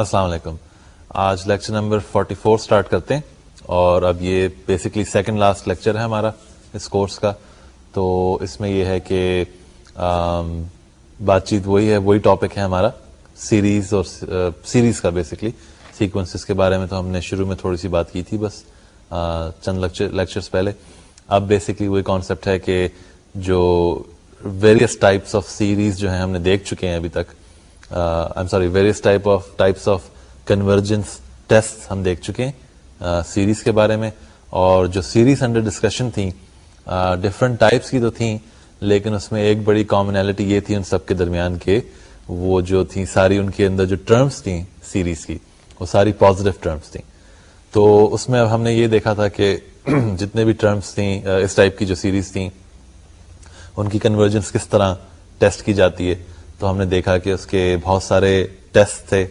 السلام علیکم آج لیکچر نمبر 44 فور اسٹارٹ کرتے ہیں اور اب یہ بیسکلی سیکنڈ لاسٹ لیکچر ہے ہمارا اس کورس کا تو اس میں یہ ہے کہ بات چیت وہی ہے وہی ٹاپک ہے ہمارا سیریز اور سیریز کا بیسکلی سیکوینسز کے بارے میں تو ہم نے شروع میں تھوڑی سی بات کی تھی بس چند لیکچرس پہلے اب بیسکلی وہی کانسیپٹ ہے کہ جو ویریس ٹائپس آف سیریز جو ہیں ہم نے دیکھ چکے ہیں ابھی تک Uh, I'm sorry various type of types of convergence test ہم دیکھ چکے ہیں سیریز uh, کے بارے میں اور جو سیریز انڈر ڈسکشن تھیں ڈفرنٹ uh, ٹائپس کی تو تھیں لیکن اس میں ایک بڑی کامنالٹی یہ تھی ان سب کے درمیان کے وہ جو تھیں ساری ان کے اندر جو ٹرمس تھیں سیریز کی وہ ساری پازیٹو ٹرمس تھیں تو اس میں اب ہم نے یہ دیکھا تھا کہ جتنے بھی ٹرمس تھیں اس ٹائپ کی جو سیریز تھیں ان کی کنورجنس کس طرح ٹیسٹ کی جاتی ہے تو ہم نے دیکھا کہ اس کے بہت سارے ٹیسٹ تھے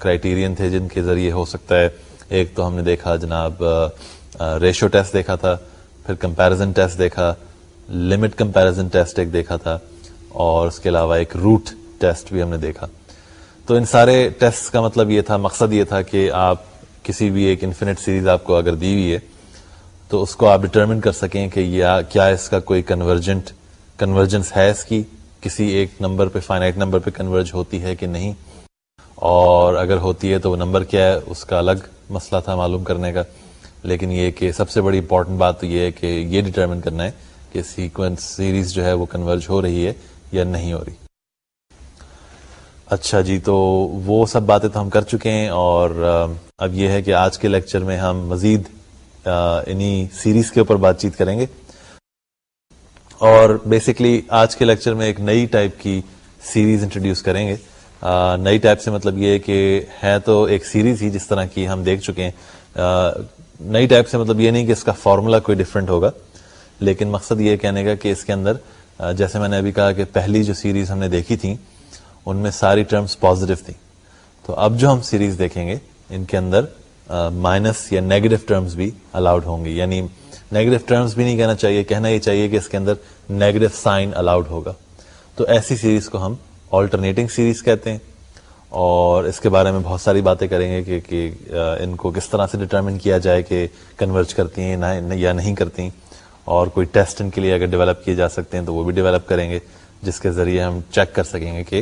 کرائٹیرین تھے جن کے ذریعے ہو سکتا ہے ایک تو ہم نے دیکھا جناب ریشو ٹیسٹ دیکھا تھا پھر کمپیریزن ٹیسٹ دیکھا لمٹ کمپیریزن ٹیسٹ ایک دیکھا تھا اور اس کے علاوہ ایک روٹ ٹیسٹ بھی ہم نے دیکھا تو ان سارے ٹیسٹ کا مطلب یہ تھا مقصد یہ تھا کہ آپ کسی بھی ایک انفینٹ سیریز آپ کو اگر دی ہوئی ہے تو اس کو آپ ڈٹرمن کر سکیں کہ یا کیا اس کا کوئی کنورجنٹ کنورجنس ہے اس کی کسی ایک نمبر پہ فائنائٹ نمبر پہ کنورج ہوتی ہے کہ نہیں اور اگر ہوتی ہے تو وہ نمبر کیا ہے اس کا الگ مسئلہ تھا معلوم کرنے کا لیکن یہ کہ سب سے بڑی امپورٹنٹ بات یہ ہے کہ یہ ڈیٹرمن کرنا ہے کہ سیکوینس سیریز جو ہے وہ کنورج ہو رہی ہے یا نہیں ہو رہی اچھا جی تو وہ سب باتیں تو ہم کر چکے ہیں اور اب یہ ہے کہ آج کے لیکچر میں ہم مزید انہی سیریز کے اوپر بات چیت کریں گے اور بیسکلی آج کے لیکچر میں ایک نئی ٹائپ کی سیریز انٹروڈیوس کریں گے آ, نئی ٹائپ سے مطلب یہ کہ ہے تو ایک سیریز ہی جس طرح کی ہم دیکھ چکے ہیں آ, نئی ٹائپ سے مطلب یہ نہیں کہ اس کا فارمولا کوئی ڈفرینٹ ہوگا لیکن مقصد یہ کہنے کا کہ اس کے اندر جیسے میں نے ابھی کہا کہ پہلی جو سیریز ہم نے دیکھی تھیں ان میں ساری ٹرمز پازیٹو تھیں تو اب جو ہم سیریز دیکھیں گے ان کے اندر مائنس یا نیگیٹو ٹرمز بھی الاؤڈ ہوں گی یعنی نیگیٹو ٹرمز بھی نہیں کہنا چاہیے کہنا یہ چاہیے کہ اس کے اندر نیگیٹو سائن الاؤڈ ہوگا تو ایسی سیریز کو ہم آلٹرنیٹنگ سیریز کہتے ہیں اور اس کے بارے میں بہت ساری باتیں کریں گے کہ کہ ان کو کس طرح سے ڈٹرمن کیا جائے کہ کنورج کرتی ہیں یا نہیں ہیں اور کوئی ٹیسٹ ان کے لیے اگر ڈیولپ کیے جا سکتے ہیں تو وہ بھی ڈیولپ کریں گے جس کے ذریعے ہم چیک کر سکیں گے کہ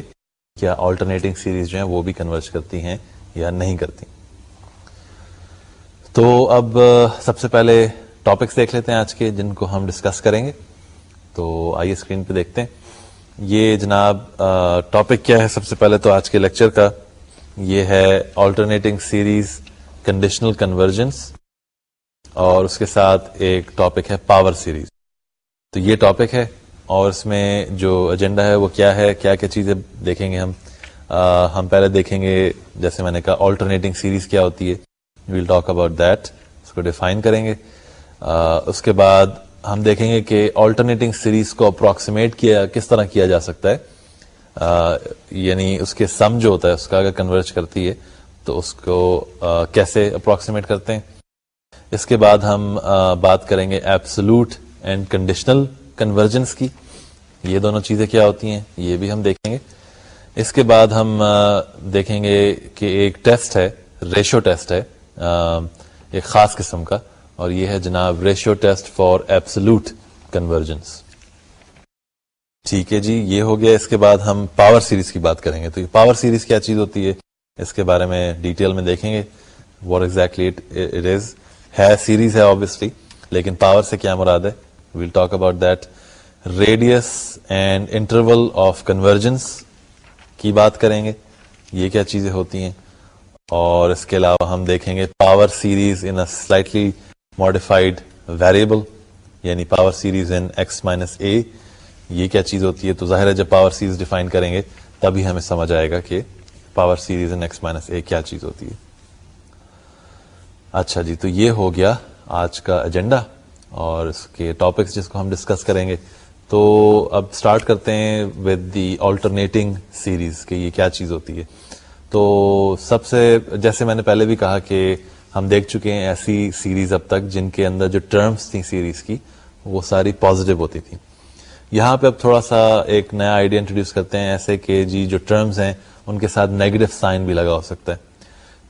کیا آلٹرنیٹنگ سیریز جو ہیں وہ بھی کنورج کرتی ہیں یا نہیں کرتی تو اب سب سے پہلے ٹاپکس دیکھ لیتے ہیں آج کے جن کو ہم ڈسکس کریں گے تو آئیے اسکرین پہ دیکھتے ہیں یہ جناب ٹاپک کیا ہے سب سے پہلے تو آج کے لیکچر کا یہ ہے آلٹرنیٹنگ سیریز کنڈیشنل کنورجنس اور اس کے ساتھ ایک ٹاپک ہے پاور سیریز تو یہ ٹاپک ہے اور اس میں جو ایجنڈا ہے وہ کیا ہے کیا کیا چیزیں دیکھیں گے ہم ہم پہلے دیکھیں گے جیسے میں نے کہا آلٹرنیٹنگ سیریز کیا ہوتی ہے ویل ٹاک اباؤٹ دیٹ اس کو ڈیفائن کریں گے اس کے بعد ہم دیکھیں گے کہ آلٹرنیٹنگ سیریز کو اپروکسیمیٹ کیا کس طرح کیا جا سکتا ہے یعنی اس کے سم جو ہوتا ہے اس کا اگر کنورج کرتی ہے تو اس کو کیسے اپروکسیمیٹ کرتے ہیں اس کے بعد ہم بات کریں گے ایپسلوٹ اینڈ کنڈیشنل کنورجنس کی یہ دونوں چیزیں کیا ہوتی ہیں یہ بھی ہم دیکھیں گے اس کے بعد ہم دیکھیں گے کہ ایک ٹیسٹ ہے ریشو ٹیسٹ ہے ایک خاص قسم کا اور یہ ہے جناب ratio test for absolute convergence ٹھیک ہے جی یہ ہو گیا اس کے بعد ہم پاور سیریز کی بات کریں گے تو یہ پاور سیریز کیا چیز ہوتی ہے اس کے بارے میں ڈیٹیل میں دیکھیں گے واٹ ایگزیکٹلی اٹ از ہے ہے سیریز لیکن پاور سے کیا مراد ہے we'll talk about that radius and interval of convergence کی بات کریں گے یہ کیا چیزیں ہوتی ہیں اور اس کے علاوہ ہم دیکھیں گے power series in slightly modified variable یعنی power series in x minus a یہ کیا چیز ہوتی ہے تو ظاہر ہے جب پاور سیریز ڈیفائن کریں گے تبھی ہمیں سمجھ آئے گا کہ power series in x minus a کیا چیز ہوتی ہے اچھا جی تو یہ ہو گیا آج کا ایجنڈا اور اس کے ٹاپکس جس کو ہم ڈسکس کریں گے تو اب اسٹارٹ کرتے ہیں ود دی آلٹرنیٹنگ سیریز کہ یہ کیا چیز ہوتی ہے تو سب سے جیسے میں نے پہلے بھی کہا کہ ہم دیکھ چکے ہیں ایسی سیریز اب تک جن کے اندر جو ٹرمز تھیں سیریز کی وہ ساری پازیٹیو ہوتی تھی یہاں پہ اب تھوڑا سا ایک نیا آئیڈیا انٹروڈیوس کرتے ہیں ایسے کہ جی جو ٹرمز ہیں ان کے ساتھ نیگیٹو سائن بھی لگا ہو سکتا ہے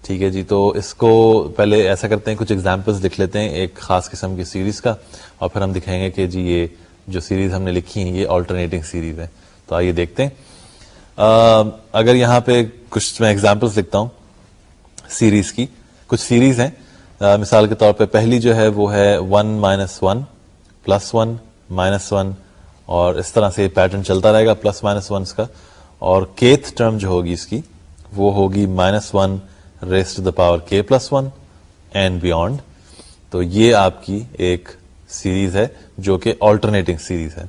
ٹھیک ہے جی تو اس کو پہلے ایسا کرتے ہیں کچھ ایگزامپلس لکھ لیتے ہیں ایک خاص قسم کی سیریز کا اور پھر ہم دکھائیں گے کہ جی یہ جو سیریز ہم نے لکھی ہیں یہ آلٹرنیٹنگ سیریز ہے تو آئیے دیکھتے ہیں اگر یہاں پہ کچھ میں ایگزامپلس لکھتا ہوں سیریز کی کچھ سیریز ہیں آ, مثال کے طور پہ پہلی جو ہے وہ ہے 1 minus one plus one minus one اور اس طرح سے پیٹرن چلتا رہے گا پلس مائنس ونس کا اور کیتھ ٹرم جو ہوگی اس کی وہ ہوگی minus one raise to the power k plus one and beyond تو یہ آپ کی ایک سیریز ہے جو کہ آلٹرنیٹنگ سیریز ہے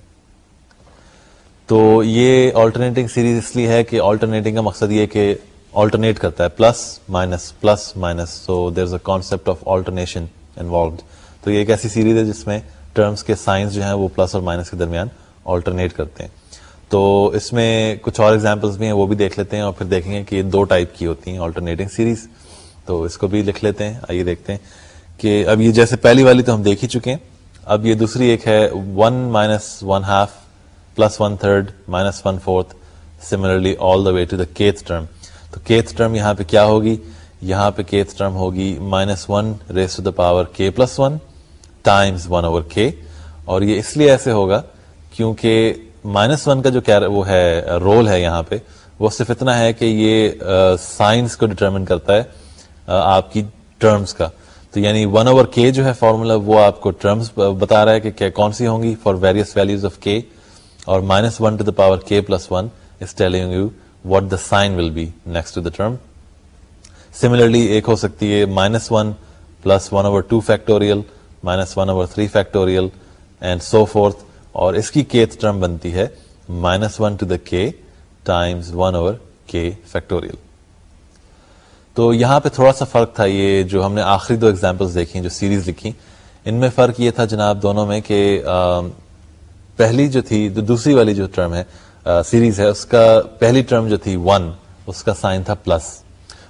تو یہ آلٹرنیٹنگ سیریز اس لیے ہے کہ آلٹرنیٹنگ کا مقصد یہ کہ آلٹرنیٹ کرتا ہے plus minus plus minus so there a of alternation involved تو یہ ایک ایسی سیریز ہے جس میں کے کے سائنس جو ہیں ہیں وہ پلس اور مائنس درمیان آلٹرنیٹ کرتے تو اس میں کچھ اور ایگزامپلس بھی ہیں وہ بھی دیکھ لیتے ہیں اور پھر دیکھیں گے کہ یہ دو ٹائپ کی ہوتی ہیں آلٹرنیٹنگ سیریز تو اس کو بھی لکھ لیتے ہیں آئیے دیکھتے ہیں کہ اب یہ جیسے پہلی والی تو ہم دیکھ ہی چکے ہیں اب یہ دوسری ایک ہے one minus one half plus one third minus one fourth similarly all the way to the kth term تو ٹرم یہاں پہ کیا ہوگی یہاں پہ ٹرم ہوگی minus one raise to the power k plus one times one over k اور یہ اس لیے ایسے ہوگا کیونکہ مائنس ون کا جو وہ ہے رول ہے یہاں پہ وہ صرف اتنا ہے کہ یہ سائنس کو ڈٹرمن کرتا ہے آپ کی ٹرمس کا تو یعنی ون اوور کے جو ہے فارمولا وہ آپ کو ٹرمس بتا رہا ہے کہ کون سی ہوں گی for various values of k اور minus one to the power k plus one telling you what the sign will best similarly ایک ہو سکتی ہے تو یہاں پہ تھوڑا سا فرق تھا یہ جو ہم نے آخری دو ایگزامپل دیکھیں جو سیریز لکھی ان میں فرق یہ تھا جناب دونوں میں کہ پہلی جو تھی دوسری والی جو ٹرم ہے سیریز ہے اس کا پہلی ٹرم جو تھی ون اس کا سائن تھا پلس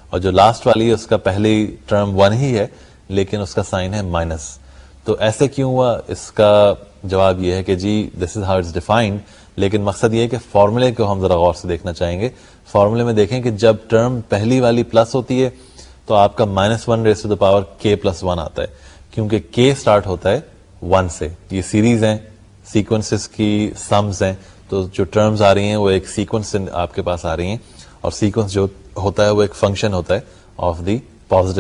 اور جو لاسٹ والی ہے اس کا پہلی ٹرم ون ہی ہے لیکن اس کا سائن ہے مائنس تو ایسے کیوں ہوا اس کا جواب یہ ہے کہ جی this is how it's defined لیکن مقصد یہ ہے کہ فارمولے کو ہم ذرا غور سے دیکھنا چاہیں گے فارمولہ میں دیکھیں کہ جب ٹرم پہلی والی پلس ہوتی ہے تو آپ کا minus one raise to the power k plus one آتا ہے کیونکہ کے اسٹارٹ ہوتا ہے ون سے یہ سیریز ہیں سیکوینسز کی سمز ہیں تو جو ٹرمز آ رہی ہیں وہ ایک سیکوینس آپ کے پاس آ رہی ہیں اور سیکوینس جو ہوتا ہے وہ ایک فنکشن ہوتا ہے آف دی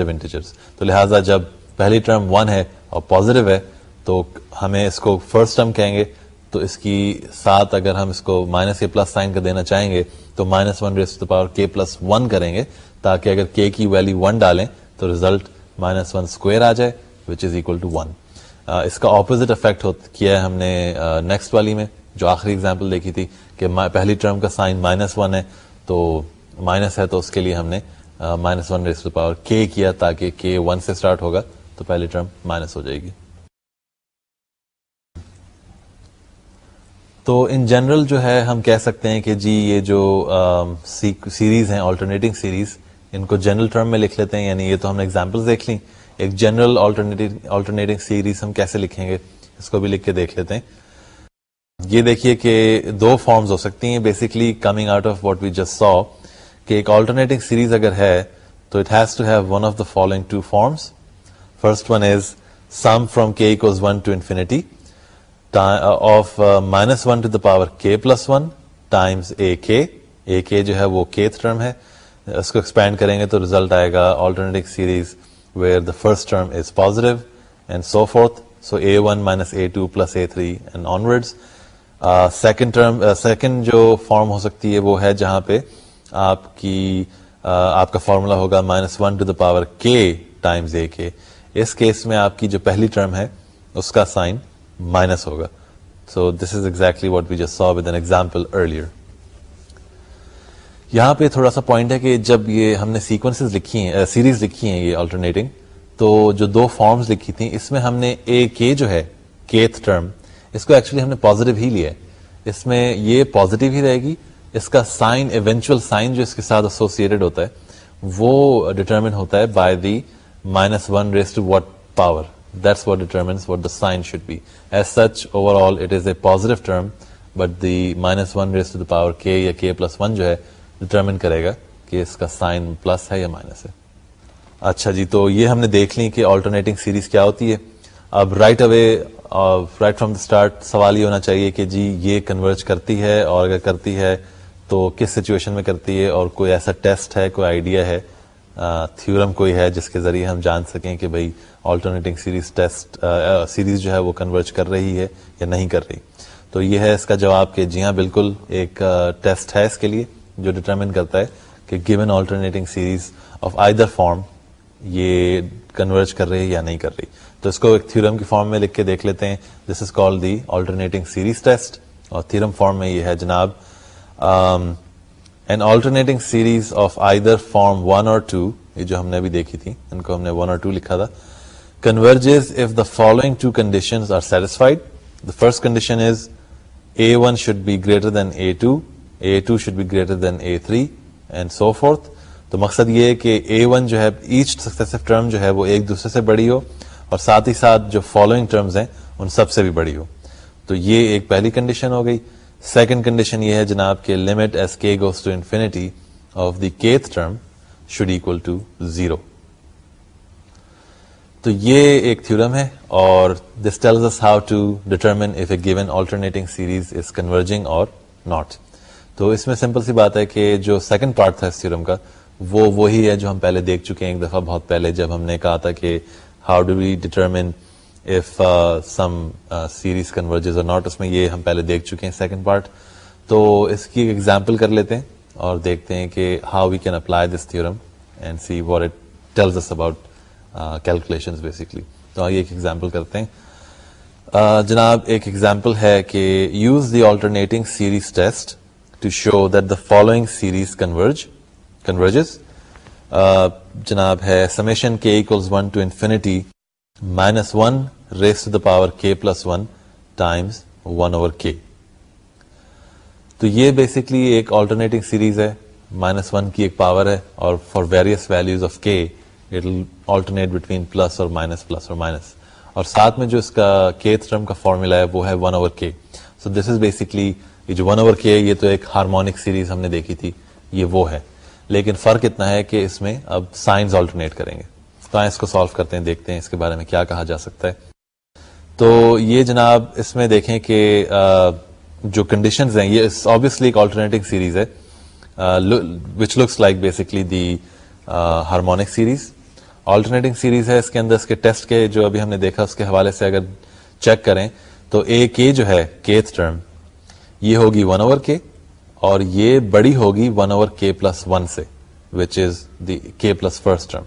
انٹیجرس تو لہٰذا جب پہلی ٹرم ون ہے اور پوزیٹو ہے تو ہمیں اس کو فرسٹ ٹرم کہیں گے تو اس کی ساتھ اگر ہم اس کو مائنس کے پلس سائن کا دینا چاہیں گے تو minus one to power k plus one کریں گے تاکہ اگر کے کی ویلیو ون ڈالیں تو ریزلٹ مائنس ون اسکوئر آ جائے which is equal to one اس کا اپوزٹ افیکٹ کیا ہے ہم نے نیکسٹ والی میں جو آخری ایگزامپل دیکھی تھی کہ پہلی ٹرم کا سائن مائنس ون ہے تو مائنس ہے تو اس کے لیے ہم نے مائنس ون ریس پاور کے کیا تاکہ کے ون سے اسٹارٹ ہوگا تو پہلی ٹرم مائنس ہو جائے گی تو ان جنرل جو ہے ہم کہہ سکتے ہیں کہ جی یہ جو سیریز ہیں آلٹرنیٹنگ سیریز ان کو جنرل ٹرم میں لکھ لیتے ہیں یعنی یہ تو ہم نے اگزامپل دیکھ لیں ایک جنرل آلٹرنیٹنگ سیریز ہم کیسے لکھیں گے اس کو بھی لکھ کے دیکھ لیتے ہیں یہ دیکھیے کہ دو فارمز ہو سکتی ہیں basically coming out of what we just saw کہ ایک آلٹرنیٹنگ سیریز اگر ہے تو it has to have one of the following two forms first one one is sum from k to infinity of minus one to the power k plus one times a k a k جو ہے وہ term ہے اس کو expand کریں گے تو result آئے گا alternating series where the first term is positive and so forth so a one minus a two plus a three and second term second جو فارم ہو سکتی ہے وہ ہے جہاں پہ آپ کی آپ کا فارمولا ہوگا minus one to the power k times a k us case میں آپ کی جو پہلی ٹرم ہے اس کا سائن مائنس ہوگا سو دس از exactly what we just saw with an example earlier یہاں پہ تھوڑا سا پوائنٹ ہے کہ جب یہ ہم نے سیکوینس لکھی ہیں سیریز لکھی ہیں یہ آلٹرنیٹنگ تو جو دو فارمز لکھی تھیں اس میں ہم نے اے کے جو ہے کیتھ ٹرم اس کو ایکچولی ہم نے پازیٹو ہی لیا ہے اس میں یہ پازیٹو ہی رہے گی اس کا سائن ایونچوئل سائن جو اس کے ساتھ ایسوسیڈ ہوتا ہے وہ ڈیٹرمن ہوتا ہے by the minus one raised to what power that's what determines what the sign should be as such over all it is a positive term but the minus one raised to the power k یا کے plus one جو ہے determine کرے گا کہ اس کا sign plus ہے یا minus ہے اچھا جی تو یہ ہم نے دیکھ لی کہ آلٹرنیٹنگ سیریز کیا ہوتی ہے اب رائٹ right اوے اور رائٹ فرام دا اسٹارٹ سوال یہ ہونا چاہیے کہ جی یہ کنورج کرتی ہے اور اگر کرتی ہے تو کس سچویشن میں کرتی ہے اور کوئی ایسا ٹیسٹ ہے کوئی آئیڈیا ہے تھیورم کوئی ہے جس کے ذریعے ہم جان سکیں کہ بھائی آلٹرنیٹنگ سیریز ٹیسٹ سیریز جو ہے وہ کنورج کر رہی ہے یا نہیں کر رہی تو یہ ہے اس کا جواب کہ جی ہاں بالکل ایک ٹیسٹ ہے اس کے لیے جو ڈٹرمن کرتا ہے کہ given alternating series of either form یہ کنورج کر رہی ہے یا نہیں کر رہی تو اس کو ایک تھیورم کی فارم میں لکھ کے دیکھ لیتے ہیں this is call the alternating series test اور تھیورم فارم میں یہ ہے جناب an alternating series of either form one اور ٹو یہ جو ہم نے ابھی دیکھی تھی ان کو ہم نے ون اور ٹو لکھا تھا converges if the following two condition are satisfied the first condition is a one should be greater than a two a two should be greater than a three and so forth تو مقصد یہ ہے کہ اے one جو ہے H successive term جو ہے وہ ایک دوسرے سے بڑی ہو اور ساتھ ہی ساتھ جو فالوئنگ ٹرمز ہیں ان سب سے بھی بڑی ہو تو یہ ایک پہلی کنڈیشن ہو گئی سیکنڈ کنڈیشن یہ ہے جناب k goes to to infinity of the kth term should equal zero تو یہ ایک ہے اور this tells us how to determine if a given alternating series is converging اور ناٹ تو اس میں سمپل سی بات ہے کہ جو سیکنڈ پارٹ تھا اس تھیورم کا وہ وہی ہے جو ہم پہلے دیکھ چکے ہیں ایک دفعہ بہت پہلے جب ہم نے کہا تھا کہ how do we determine if sum series converges اور ناٹ اس میں یہ ہم پہلے دیکھ چکے ہیں سیکنڈ پارٹ تو اس کی ایک ایگزامپل کر لیتے ہیں اور دیکھتے ہیں کہ how we can apply this theorem and see what it tells us about calculation basically تو آئیے ایک ایگزامپل کرتے ہیں uh, جناب ایک ایگزامپل ہے کہ use the alternating series test to show that the following series converge converges جناب ہے summation k one to infinity minus one the power k plus one times one over k تو یہ basically ایک alternating series ہے minus one کی ایک power ہے اور for various values of k it alternate between plus اور minus plus اور مائنس اور ساتھ میں جو اس کا ٹرم کا فارمولا ہے وہ ہے ون اوور کے سو دس از بیسکلی یہ جو ون اوور کے یہ تو ایک ہارمونک سیریز ہم نے دیکھی تھی یہ وہ ہے لیکن فرق اتنا ہے کہ اس میں اب سائنس آلٹرنیٹ کریں گے کو سالو کرتے ہیں دیکھتے ہیں اس کے بارے میں کیا کہا جا سکتا ہے تو یہ جناب اس میں دیکھیں کہ جو condition like basically the harmonic series alternating series ہے اس کے اندر اس کے کے ٹیسٹ جو ابھی ہم نے دیکھا اس کے حوالے سے اگر چیک کریں تو اے کے جو ہے کیتھ ٹرم یہ ہوگی ون اوور کے اور یہ بڑی ہوگی one over k plus one سے وچ از دی کے پلس فرسٹ ٹرم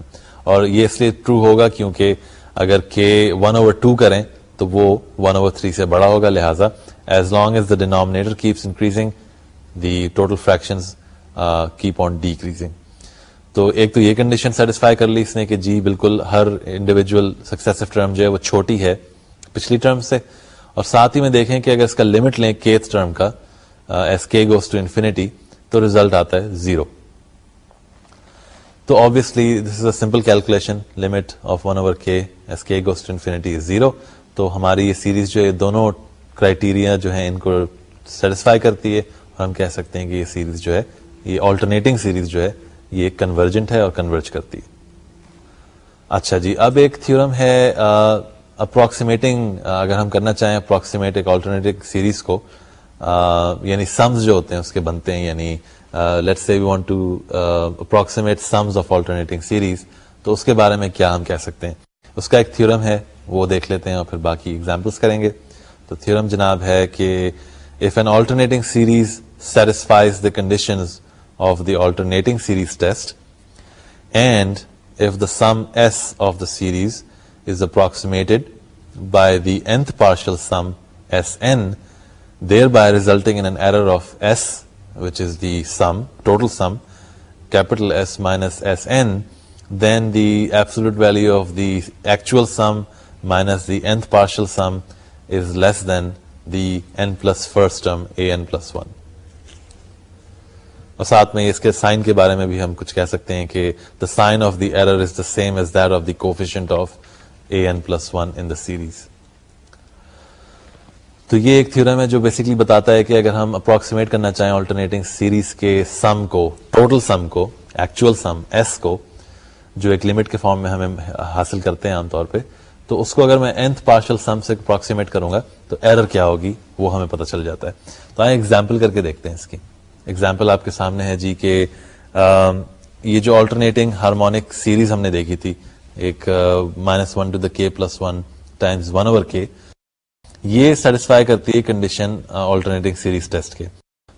اور یہ اس لیے ٹرو ہوگا کیونکہ اگر کے اوور ٹو کریں تو وہ ون اوور تھری سے بڑا ہوگا لہٰذا as long as the denominator keeps increasing the total fraction keep on decreasing تو ایک تو یہ کنڈیشن سیٹسفائی کر لی اس نے کہ جی بالکل ہر انڈیویجل سکسیسو ٹرم جو ہے وہ چھوٹی ہے پچھلی ٹرم سے اور ساتھ ہی میں دیکھیں کہ اگر اس کا لمٹ لیں کیتھ ٹرم کا as k goes to infinity تو ریزلٹ آتا ہے زیرو تو this is a simple calculation limit of one over k k as goes to is zero تو ہماری یہ سیریز جو ہے دونوں کرائٹیریا جو ہے ان کو سیٹسفائی کرتی اور ہم کہہ سکتے ہیں کہ یہ سیریز جو ہے یہ آلٹرنیٹنگ سیریز جو ہے یہ کنورجنٹ ہے اور کنورج کرتی ہے اچھا جی اب ایک تھورم ہے اپروکسیمیٹنگ uh, uh, اگر ہم کرنا چاہیں اپروکسیمیٹ ایک آلٹرنیٹ سیریز کو یعنی سمز جو ہوتے ہیں اس کے بنتے ہیں یعنی let want to approximate sums of alternating series تو اس کے بارے میں کیا ہم کہہ سکتے ہیں اس کا ایک تھورم ہے وہ دیکھ لیتے ہیں اور پھر باقی ایگزامپلس کریں گے تو تھورم جناب ہے کہ if an alternating series satisfies the conditions of the alternating series test and if the sum s of the series is approximated by n there by ساتھ میں اس کے سائن کے بارے میں بھی ہم کچھ کہہ سکتے ہیں کہ the sign of the the error is the same that of of coefficient a plus one in the series تو یہ ایک تھیورم ہے جو بیسکلی بتاتا ہے کہ اگر ہم اپروکسیمیٹ کرنا چاہیں آلٹرنیٹنگ سیریز کے سم کو ٹوٹل سم سم کو کو ایکچوئل ایس جو ایک لمٹ کے فارم میں ہمیں حاصل کرتے ہیں عام طور پہ تو اس کو اگر میں پارشل سم سے اپروکسیمیٹ کروں گا تو ایرر کیا ہوگی وہ ہمیں پتہ چل جاتا ہے تو آئیں ایگزامپل کر کے دیکھتے ہیں اس کی ایگزامپل آپ کے سامنے ہے جی کہ یہ جو آلٹرنیٹنگ ہارمونک سیریز ہم نے دیکھی تھی ایک minus one to the k plus one times one over k یہ سیٹسفائی کرتی ہے کنڈیشن آلٹرنیٹنگ سیریز ٹیسٹ کے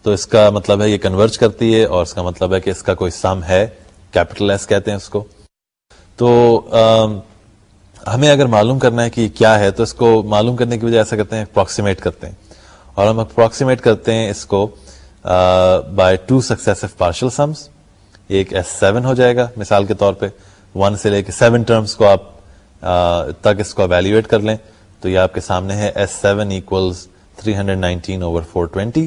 تو اس کا مطلب ہے یہ کنورج کرتی ہے اور اس کا مطلب ہے کہ اس کا کوئی سم ہے کیپٹل تو um, ہمیں اگر معلوم کرنا ہے کہ کیا ہے تو اس کو معلوم کرنے کی وجہ ایسا کرتے ہیں اپروکسیمیٹ کرتے ہیں اور ہم اپروکسیمیٹ کرتے ہیں اس کو by two six partial sums ایک ایس سیون ہو جائے گا مثال کے طور پہ ون سے لے کے سیون ٹرمس کو آپ uh, تک اس کو اویلویٹ کر لیں تو یہ آپ کے سامنے ہے s seven three hundred nineteen over four twenty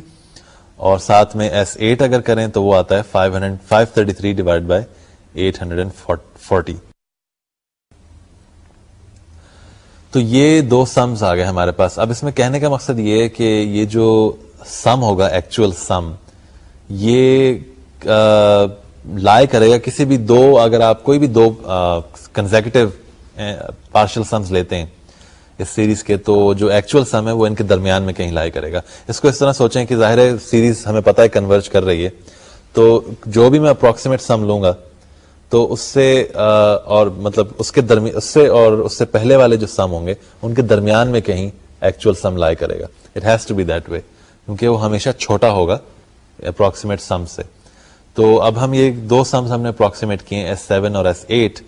اور ساتھ میں ایس ایٹ اگر کریں تو وہ آتا ہے five hundred five thirty three divided by eight hundred and forty تو یہ دو سمز آ گئے ہمارے پاس اب اس میں کہنے کا مقصد یہ ہے کہ یہ جو سم ہوگا ایکچوئل سم یہ لائے کرے گا کسی بھی دو اگر آپ کوئی بھی دو کنزیکٹو پارشل سمز لیتے ہیں اس سیریز کے تو جو ایکچوئل سم ہے وہ ان کے درمیان میں کہیں لائے کرے گا اس کو اس طرح سوچیں کہ ظاہر ہے سیریز ہمیں پتا ہے کنورج کر رہی ہے تو جو بھی میں اپروکسیمیٹ سم لوں گا تو اس سے اور مطلب اس کے درمیان اس سے اور اس سے پہلے والے جو سم ہوں گے ان کے درمیان میں کہیں ایکچوئل سم لائے کرے گا it has to be that way کیونکہ وہ ہمیشہ چھوٹا ہوگا اپروکسیمیٹ سم سے تو اب ہم یہ دو سمس ہم نے اپروکسیمیٹ کیے ہیں ایس سیون اور ایس ایٹ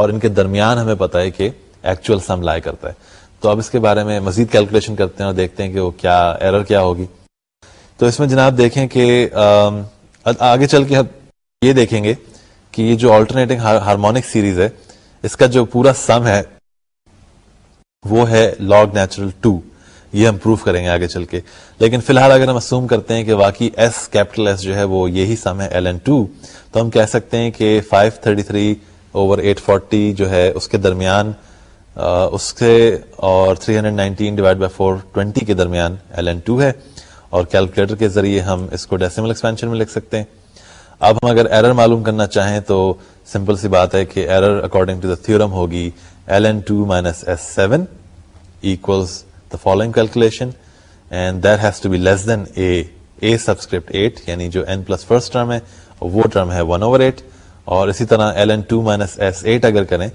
اور ان کے درمیان ہمیں پتا ہے کہ ایکچوئل سم لائے کرتا ہے تو اب اس کے بارے میں مزید کیلکولیشن کرتے ہیں اور دیکھتے ہیں کہ وہ کیا ایرر کیا ہوگی تو اس میں جناب دیکھیں کہ آگے چل کے یہ دیکھیں گے کہ یہ جو آلٹرنیٹنگ ہارمونک سیریز ہے اس کا جو پورا سم ہے وہ ہے لاگ نیچرل ٹو یہ ہم پروف کریں گے آگے چل کے لیکن فی الحال اگر ہم اسوم کرتے ہیں کہ واقعی ایس کیپٹل ایس جو ہے وہ یہی سم ہے ایل این ٹو تو ہم کہہ سکتے ہیں کہ five thirty three over eight forty جو ہے اس کے درمیان اس کے اور 319 ڈیوائڈ بائی 420 کے درمیان ایل این ٹو ہے اور کیلکولیٹر کے ذریعے ہم اس کو ڈیسیمل ایکسپینشن میں لکھ سکتے ہیں اب ہم اگر ایرر معلوم کرنا چاہیں تو سمپل سی بات ہے کہ error according to the theorem ہوگی l n two minus s seven equals the following calculation and there has to be less than a a subscript eight یعنی جو این پلس فرسٹ ٹرم ہے وہ term ہے 1 over 8 اور اسی طرح ln2 n two minus s eight اگر کریں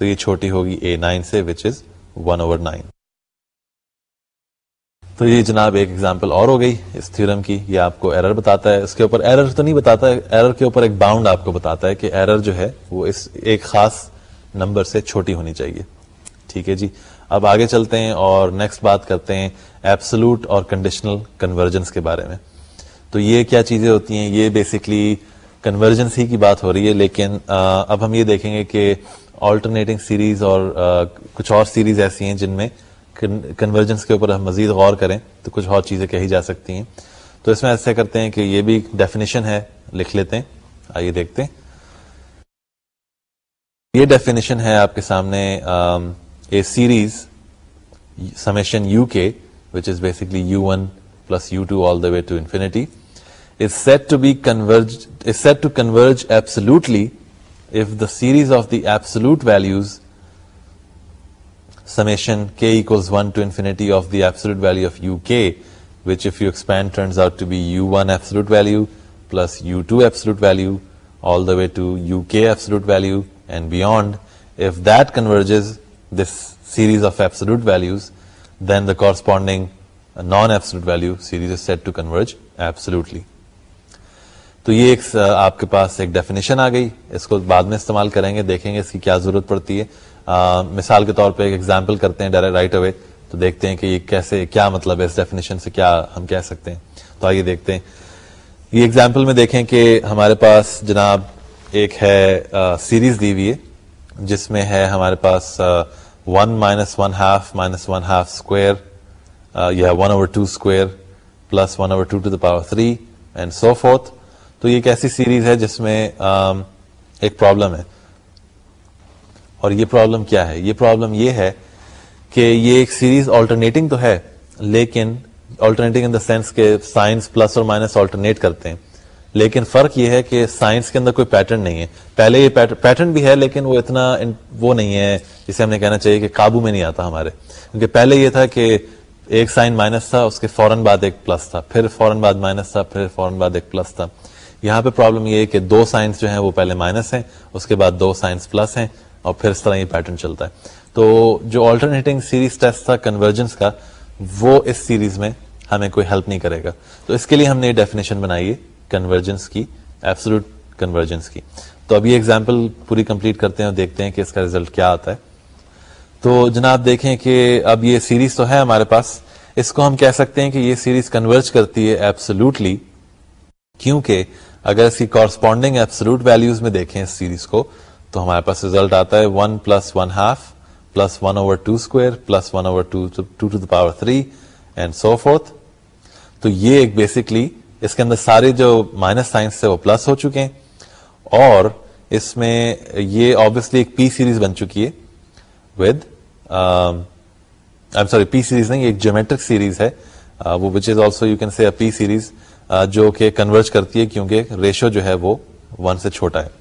تو یہ چھوٹی ہوگی اے نائن سے which is one over nine تو یہ جناب ایک ایگزامپل اور ہو گئی اس تھیورم کی یہ آپ کو ایرر بتاتا ہے اس کے اوپر ایرر تو نہیں بتاتا ایرر کے اوپر ایک باؤنڈ آپ کو بتاتا ہے کہ ایرر جو ہے وہ اس ایک خاص نمبر سے چھوٹی ہونی چاہیے ٹھیک ہے جی اب آگے چلتے ہیں اور نیکسٹ بات کرتے ہیں ایپسلوٹ اور کنڈیشنل کنورجنس کے بارے میں تو یہ کیا چیزیں ہوتی ہیں یہ بیسکلی کنورجنس ہی کی بات ہو رہی ہے لیکن اب ہم یہ دیکھیں گے کہ آلٹرنیٹنگ سیریز اور کچھ اور سیریز ایسی ہیں جن میں کنورجنس کے اوپر ہم مزید غور کریں تو کچھ اور چیزیں کہی جا سکتی ہیں تو اس میں ایسا کرتے ہیں کہ یہ بھی ڈیفینیشن ہے لکھ لیتے ہیں آئیے دیکھتے یہ ڈیفینیشن ہے آپ کے سامنے اے series summation u k which is basically u one plus u two all the way to to to infinity set set be converge converge absolutely series of the absolute values summations value of u k which u expands value plus u two absolute value absolute value and beyond if then the series of absolute values then the corresponding non abs value series set to converge absolutely تو یہ ایک آپ کے پاس ایک definition آ گئی اس کو بعد میں استعمال کریں گے دیکھیں گے اس کی کیا ضرورت پڑتی ہے آ, مثال کے طور پہ ایک ایگزامپل کرتے ہیں ڈائریکٹ رائٹ اوے تو دیکھتے ہیں کہ یہ کیسے کیا مطلب ہے اس ڈیفینیشن سے کیا ہم کہہ سکتے ہیں تو آئیے دیکھتے ہیں یہ ایگزامپل میں دیکھیں کہ ہمارے پاس جناب ایک ہے سیریز دی ہے جس میں ہے ہمارے پاس one minus one half minus one half square یا one over two square plus one over two to the power three and so forth تو یہ ایک ایسی سیریز ہے جس میں ایک پرابلم ہے اور یہ پرابلم کیا ہے یہ پرابلم یہ ہے کہ یہ ایک سیریز آلٹرنیٹنگ تو ہے لیکن alternating in the sense signs plus اور مائنس آلٹرنیٹ کرتے ہیں لیکن فرق یہ ہے کہ سائنس کے اندر کوئی پیٹرن نہیں ہے پہلے یہ پیٹرن بھی ہے لیکن وہ اتنا وہ نہیں ہے جسے ہم نے کہنا چاہیے کہ قابو میں نہیں آتا ہمارے کیونکہ پہلے یہ تھا کہ ایک سائن مائنس تھا اس کے فوراً بعد ایک پلس تھا پھر فوراً بعد مائنس تھا پھر فوراً بعد ایک پلس تھا یہاں پہ پرابلم یہ ہے کہ دو سائنس جو ہیں وہ پہلے مائنس ہیں اس کے بعد دو سائنس پلس ہیں اور پھر اس طرح یہ پیٹرن چلتا ہے تو جو آلٹرنیٹنگ سیریز ٹیسٹ تھا کنورجنس کا وہ اس سیریز میں ہمیں کوئی ہیلپ نہیں کرے گا تو اس کے لیے ہم نے ڈیفینیشن بنائی ہے کنورجنس کی ایبسلوٹ کنورجنس کی تو اب یہ ایگزامپل پوری کمپلیٹ کرتے ہیں اور دیکھتے ہیں کہ اس کا ریزلٹ کیا آتا ہے تو جناب دیکھیں کہ اب یہ سیریز تو ہے ہمارے پاس اس کو ہم کہہ سکتے ہیں کہ یہ سیریز کنورج کرتی ہے ایپسلوٹلی کیونکہ اگر اس کی کارسپونڈنگ ایپسلوٹ ویلوز میں دیکھیں اس سیریز کو تو ہمارے پاس ریزلٹ آتا ہے 1 plus one half plus one over two square plus one over two two two the power three and so forth تو یہ ایک بیسکلی اس کے اندر سارے جو مائنس سائنس تھے وہ پلس ہو چکے ہیں اور اس میں یہ آبویسلی ایک پی سیریز بن چکی ہے with I sorry p series نہیں ایک جیومیٹرک سیریز ہے uh, وہ which is also you can see a p series جو کہ کنورج کرتی ہے کیونکہ ریشو جو ہے وہ ون سے چھوٹا ہے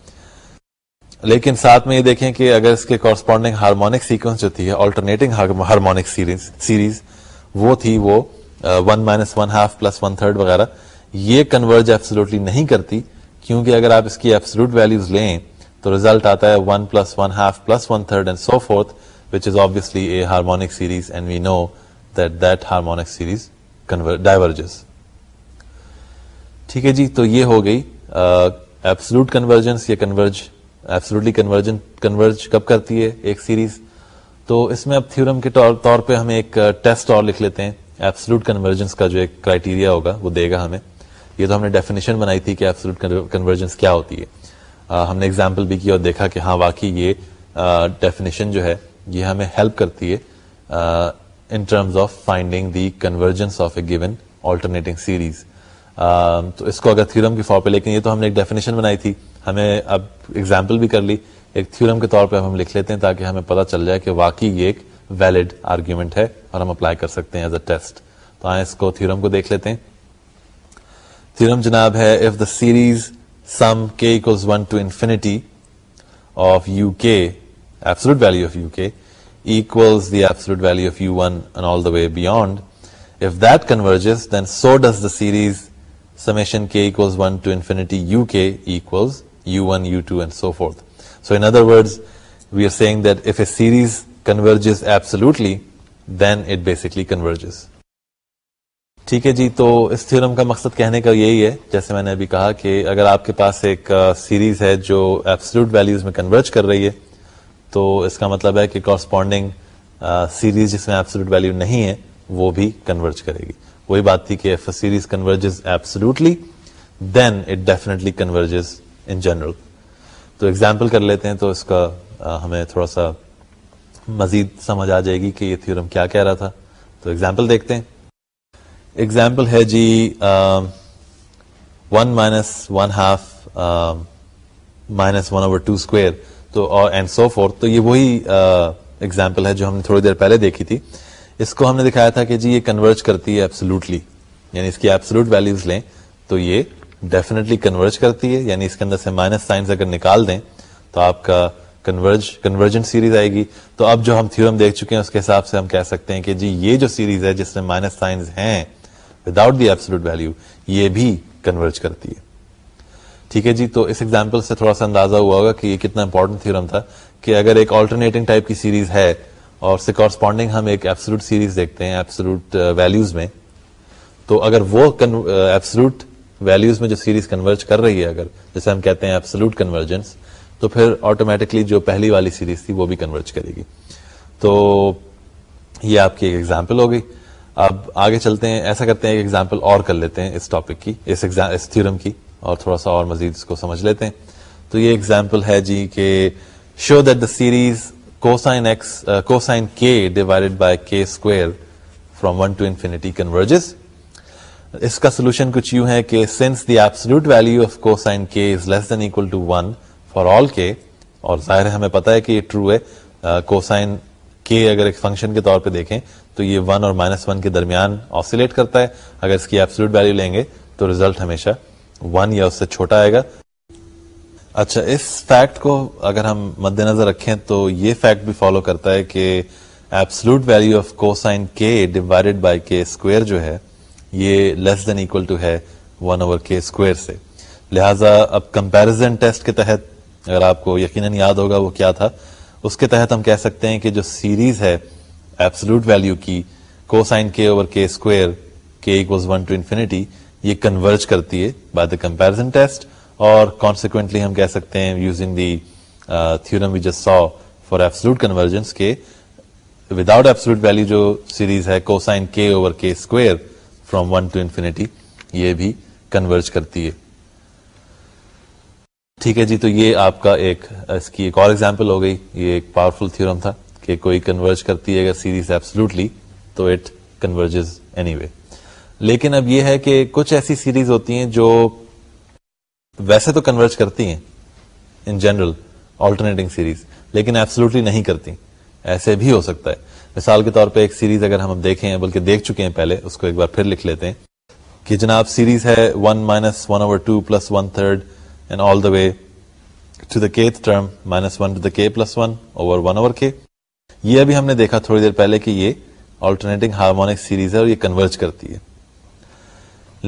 لیکن ساتھ میں یہ دیکھیں کہ اگر اس کے کارسپونڈنگ ہارمونک سیکوینس جو تھی ہے آلٹرنیٹنگ ہارمونک سیریز وہ تھی وہ one minus one half plus one third وغیرہ یہ کنورج ایپسلوٹلی نہیں کرتی کیونکہ اگر آپ اس کی ایپسلوٹ ویلوز لیں تو ریزلٹ آتا ہے one plus one half plus one third and so forth which is obviously a harmonic series and we know that that harmonic series diverges ٹھیک ہے جی تو یہ ہو گئی کنورجنس یا کنورج کنورج کنورجن کب کرتی ہے ایک سیریز تو اس میں اب تھورم کے طور پہ ہمیں ایک ٹیسٹ اور لکھ لیتے ہیں ایپسلوٹ کنورجنس کا جو ایک کرائیٹیریا ہوگا وہ دے گا ہمیں یہ تو ہم نے ڈیفینیشن بنائی تھی کہ کنورجنس کیا ہوتی ہے ہم نے ایگزامپل بھی کیا اور دیکھا کہ ہاں واقعی یہ ڈیفینیشن جو ہے یہ ہمیں ہیلپ کرتی ہے in terms of of finding the convergence a given alternating series تو اس کو اگر تھیورم کے فور پہ لیکن یہ تو ہم نے ایک ڈیفینیشن بنائی تھی ہمیں اب ایگزامپل بھی کر لی ایک تھیورم کے طور پہ ہم لکھ لیتے ہیں تاکہ ہمیں پتہ چل جائے کہ واقعی یہ ایک ویلڈ آرگیومنٹ ہے اور ہم اپلائی کر سکتے ہیں ایز اے ٹیسٹ تو آئیں اس کو تھیورم کو دیکھ لیتے ہیں تھیورم جناب ہے if the series sum k one to infinity of u k absolute value of u k equals the absolute value of u1 and all the way beyond if that converges then so does the series summation k equals 1 to infinity uk equals u1, u2 and so forth. So in other words, we are saying that if a series converges absolutely, then it basically converges. ٹھیک ہے جی تو اس theorem کا مقصد کہنے کا یہی ہے جیسے میں نے ابھی کہا کہ اگر آپ کے پاس ایک سیریز ہے جو ایپسلوٹ ویلیوز میں کنورج کر رہی ہے تو اس کا مطلب ہے کہ کورسپونڈنگ سیریز جس میں ایپسلوٹ ویلیو نہیں ہے وہ بھی کنورج کرے گی وہی بات تھی کہ series converges absolutely then it definitely converges in general تو ایگزامپل کر لیتے ہیں تو اس کا ہمیں تھوڑا سا مزید سمجھ آ جائے گی کہ یہ تھیورم کیا کہہ رہا تھا تو ایگزامپل دیکھتے ہیں ایگزامپل ہے جی one minus one half minus one over two square تو اینڈ سو فور تو یہ وہی ایگزامپل ہے جو ہم نے تھوڑی دیر پہلے دیکھی تھی اس کو ہم نے دکھایا تھا کہ جی یہ کنورج کرتی ہے ایبسلوٹلی یعنی اس کی ایبسلوٹ ویلوز لیں تو یہ ڈیفینیٹلی کنورج کرتی ہے یعنی اس کے اندر سے مائنس سائنس اگر نکال دیں تو آپ کا کنورج کنورجنٹ سیریز آئے گی تو اب جو ہم تھیورم دیکھ چکے ہیں اس کے حساب سے ہم کہہ سکتے ہیں کہ جی یہ جو سیریز ہے جس میں مائنس سائنس ہیں وداؤٹ دی ایبسلوٹ ویلو یہ بھی کنورج کرتی ہے ٹھیک ہے جی تو اس ایگزامپل سے تھوڑا سا اندازہ ہوا ہوگا کہ یہ کتنا امپورٹنٹ تھیورم تھا کہ اگر ایک آلٹرنیٹنگ ٹائپ کی سیریز ہے اور اس سے ہم ایک ایپسلوٹ سیریز دیکھتے ہیں ایپسلوٹ uh, میں تو اگر وہ ایپسلوٹ uh, میں جو سیریز کنورج کر رہی ہے اگر جیسے ہم کہتے ہیں ایپسلوٹ کنورجنس تو پھر آٹومیٹکلی جو پہلی والی سیریز تھی وہ بھی کنورج کرے گی تو یہ آپ کی ایک ایگزامپل ہو گئی اب آگے چلتے ہیں ایسا کرتے ہیں ایک ایگزامپل اور کر لیتے ہیں اس ٹاپک کی اس اس تھیورم کی اور تھوڑا سا اور مزید اس کو سمجھ لیتے ہیں تو یہ ایگزامپل ہے جی کہ show that the series cosine x cosine k divide by k square from one to infinity converges اس کا سولوشن کچھ یوں ہے کہ since the absolute value of cosine k is less than equal to one for all k اور ظاہر ہے ہمیں پتا ہے کہ یہ ٹرو ہے کوسائن uh, کے اگر ایک فنکشن کے طور پہ دیکھیں تو یہ ون اور مائنس ون کے درمیان آسولیٹ کرتا ہے اگر اس کی ایپسلوٹ ویلو لیں گے تو ریزلٹ ہمیشہ ون یا اس سے چھوٹا آئے گا اچھا اس فیکٹ کو اگر ہم مد نظر رکھیں تو یہ فیکٹ بھی فالو کرتا ہے کہ absolute value of cosine k divided by k square جو ہے یہ لیس دین اکول ٹو ہے ون اوور کے اسکوئر سے لہٰذا اب کمپیرزن ٹیسٹ کے تحت اگر آپ کو یقیناً یاد ہوگا وہ کیا تھا اس کے تحت ہم کہہ سکتے ہیں کہ جو سیریز ہے ایبسلوٹ ویلو کی کو سائن کے over k square k one to infinity یہ کنورج کرتی ہے بائی دا کمپیرزن ٹیسٹ اور کانسیکوینٹلی ہم کہہ سکتے ہیں using the theorem we just saw for absolute convergence کے وداؤٹ ایپسلوٹ ویلیو جو سیریز ہے cosine k over k square from one to infinity یہ بھی کنورج کرتی ہے ٹھیک ہے جی تو یہ آپ کا ایک اس کی ایک اور ایگزامپل ہو گئی یہ ایک پاورفل تھیورم تھا کہ کوئی کنورج کرتی ہے اگر سیریز ایپسلوٹلی تو اٹ کنورجز اینی وے لیکن اب یہ ہے کہ کچھ ایسی سیریز ہوتی ہیں جو ویسے تو کنورج کرتی ہیں ان جنرل آلٹرنیٹنگ سیریز لیکن ایبسلوٹلی نہیں کرتی ایسے بھی ہو سکتا ہے مثال کے طور پہ ایک سیریز اگر ہم دیکھیں ہیں بلکہ دیکھ چکے ہیں پہلے اس کو ایک بار پھر لکھ لیتے ہیں کہ جناب سیریز ہے 1 minus minus one one one one one over over over two two two plus plus third and all the the the way k k term یہ ابھی ہم نے دیکھا تھوڑی دیر پہلے کہ یہ آلٹرنیٹنگ ہارمونک سیریز ہے اور یہ کنورٹ کرتی ہے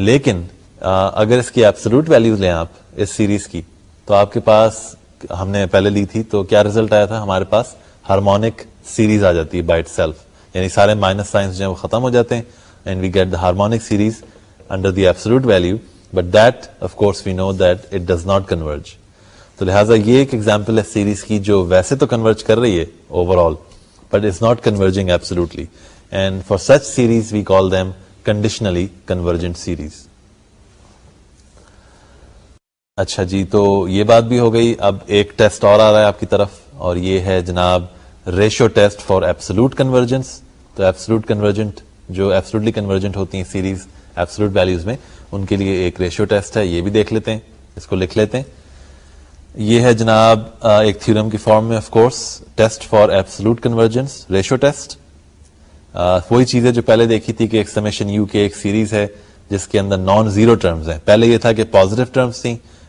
لیکن اگر اس کی ایبسلوٹ ویلو لیں آپ اس سیریز کی تو آپ کے پاس ہم نے پہلے لی تھی تو کیا ریزلٹ آیا تھا ہمارے پاس ہارمونک سیریز آ جاتی ہے بائی سیلف یعنی سارے مائنس سائنس جو ہیں وہ ختم ہو جاتے ہیں and we get the harmonic series under the absolute value but that of course we know that it does not converge تو لہٰذا یہ ایک ایگزامپل ہے سیریز کی جو ویسے تو کنورج کر رہی ہے overall but is not converging absolutely and for such series we call them conditionally convergent series اچھا جی تو یہ بات بھی ہو گئی اب ایک ٹیسٹ اور آ رہا ہے آپ کی طرف اور یہ ہے جناب ratio test for absolute convergence تو ایپسلوٹ کنورجنٹ جو ایپسلوٹلی کنورجنٹ ہوتی ہیں سیریز ایپسلوٹ ویلوز میں ان کے لیے ایک ریشو ٹیسٹ ہے یہ بھی دیکھ لیتے ہیں اس کو لکھ لیتے ہیں یہ ہے جناب ایک تھیورم کی فارم میں of course test for absolute convergence ratio test وہی چیز ہے جو پہلے دیکھی تھی کہ ایک سمیشن یو کے ایک سیریز ہے جس کے اندر نان زیرو ٹرمز ہیں پہلے یہ تھا کہ پوزیٹو ٹرمز تھیں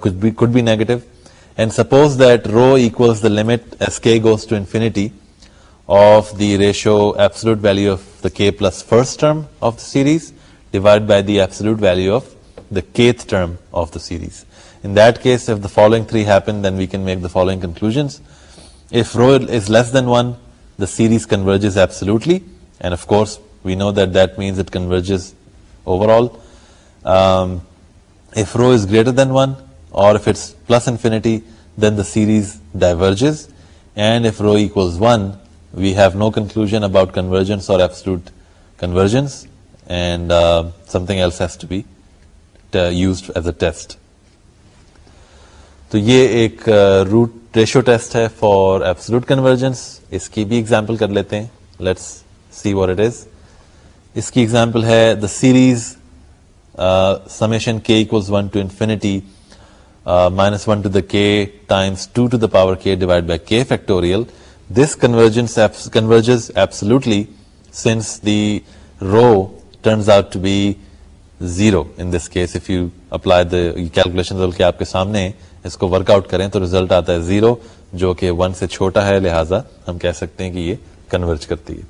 could be negative. And suppose that rho equals the limit as k goes to infinity of the ratio absolute value of the k plus first term of the series divided by the absolute value of the kth term of the series. In that case, if the following three happen, then we can make the following conclusions. If rho is less than 1, the series converges absolutely, and of course we know that that means it converges overall. um, if rho is greater than 1 or if it's plus infinity then the series diverges and if rho equals 1 we have no conclusion about convergence or absolute convergence and uh, something else has to be used as a test تو یہ ایک root ratio test ہے for absolute convergence اس کی بھی example کر لیتے ہیں let's see what it is اس کی ایگزامپل ہے the series summation k summations one to infinity minus one to the k times two to the power k divide by k factorial this convergence converges absolutely since the rho turns out to be zero in this case if you apply the calculation کے آپ کے سامنے اس کو work out کریں تو result آتا ہے zero جو کہ ون سے چھوٹا ہے لہذا ہم کہہ سکتے ہیں کہ یہ کنورج کرتی ہے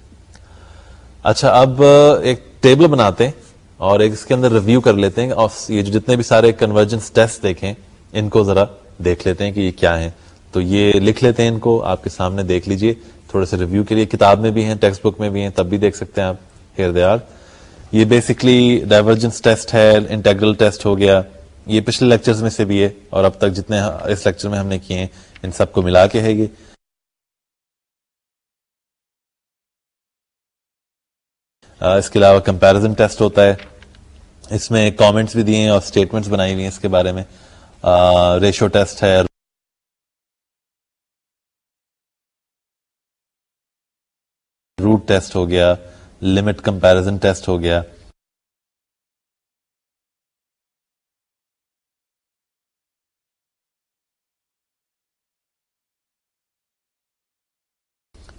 اچھا اب ایک ٹیبل بناتے ہیں اور ایک اس کے اندر ریویو کر لیتے ہیں اور یہ جو جتنے بھی سارے کنورجنس ٹیسٹ دیکھیں ان کو ذرا دیکھ لیتے ہیں کہ یہ کیا ہے تو یہ لکھ لیتے ہیں ان کو آپ کے سامنے دیکھ لیجئے تھوڑے سے ریویو کے لیے کتاب میں بھی ہیں ٹیکسٹ بک میں بھی ہیں تب بھی دیکھ سکتے ہیں آپ دے آر یہ بیسکلی ڈائیورجنس ٹیسٹ ہے انٹیگرل ٹیسٹ ہو گیا یہ پچھلے لیکچرز میں سے بھی ہے اور اب تک جتنے اس لیکچر میں ہم نے کیے ہیں ان سب کو ملا کے ہے یہ اس کے علاوہ کمپیرزن ٹیسٹ ہوتا ہے اس میں کامنٹس بھی دیے ہیں اور اسٹیٹمنٹس بنائی ہوئی ہیں اس کے بارے میں ریشو ٹیسٹ ہے روٹ ٹیسٹ ہو گیا لمٹ کمپیرزن ٹیسٹ ہو گیا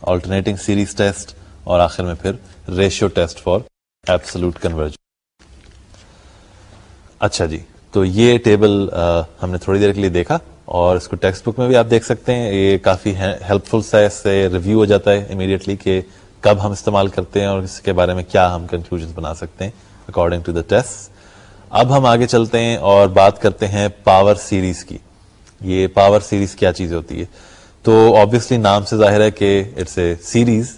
آلٹرنیٹنگ سیریز ٹیسٹ اور آخر میں پھر ratio test for absolute converge اچھا جی تو یہ ٹیبل ہم نے تھوڑی دیر کے لیے دیکھا اور اس کو ٹیکسٹ بک میں بھی آپ دیکھ سکتے ہیں یہ کافی ہیلپ فل اس سے ریویو ہو جاتا ہے امیڈیٹلی کہ کب ہم استعمال کرتے ہیں اور اس کے بارے میں کیا ہم کنکلوژ بنا سکتے ہیں اکارڈنگ ٹو دا ٹیسٹ اب ہم آگے چلتے ہیں اور بات کرتے ہیں پاور سیریز کی یہ پاور سیریز کیا چیز ہوتی ہے تو آبیسلی نام سے ظاہر ہے کہ it's a series